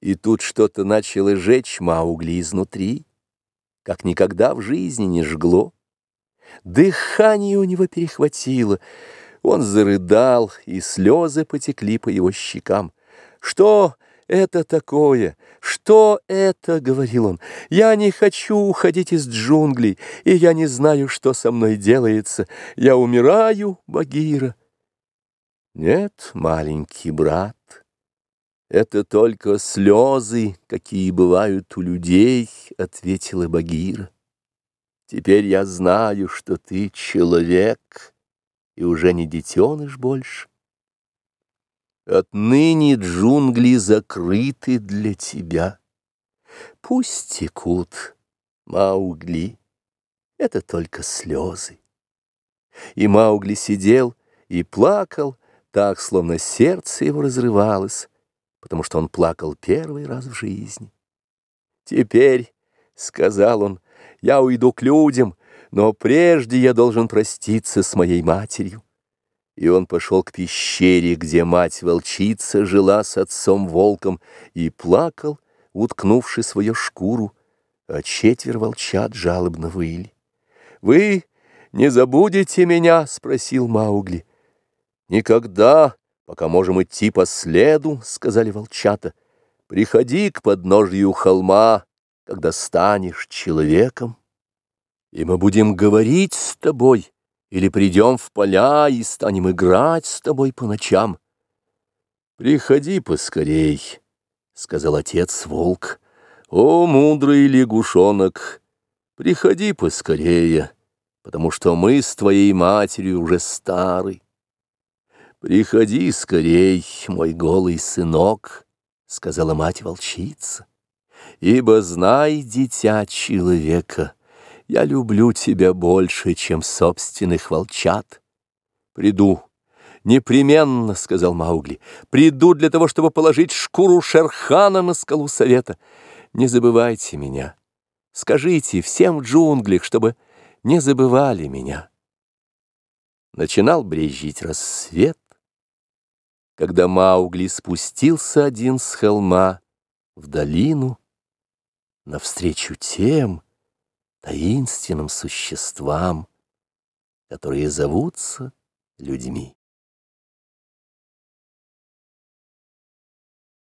И тут что-то начало жечь Маугли изнутри, как никогда в жизни не жгло. Дыхание у него перехватило, он зарыдал, и слезы потекли по его щекам. «Что это такое? Что это?» — говорил он. «Я не хочу уходить из джунглей, и я не знаю, что со мной делается. Я умираю, Багира». «Нет, маленький брат». «Это только слезы, какие бывают у людей», — ответила Багира. «Теперь я знаю, что ты человек и уже не детеныш больше. Отныне джунгли закрыты для тебя. Пусть текут, Маугли, это только слезы». И Маугли сидел и плакал, так, словно сердце его разрывалось, потому что он плакал первый раз в жизни. «Теперь», — сказал он, — «я уйду к людям, но прежде я должен проститься с моей матерью». И он пошел к пещере, где мать-волчица жила с отцом-волком, и плакал, уткнувши свою шкуру, а четверо волчат жалобно выли. «Вы не забудете меня?» — спросил Маугли. «Никогда!» Пока можем идти по следу, — сказали волчата. Приходи к подножью холма, когда станешь человеком, и мы будем говорить с тобой, или придем в поля и станем играть с тобой по ночам. Приходи поскорей, — сказал отец-волк. О, мудрый лягушонок, приходи поскорее, потому что мы с твоей матерью уже стары. «Приходи скорей, мой голый сынок», — сказала мать-волчица, «ибо знай, дитя человека, я люблю тебя больше, чем собственных волчат. Приду». «Непременно», — сказал Маугли, — «приду для того, чтобы положить шкуру Шерхана на скалу совета. Не забывайте меня. Скажите всем в джунглях, чтобы не забывали меня». Начинал брезжить рассвет, когда Маугли спустился один с холма в долину навстречу тем таинственным существам, которые зовутся людьми.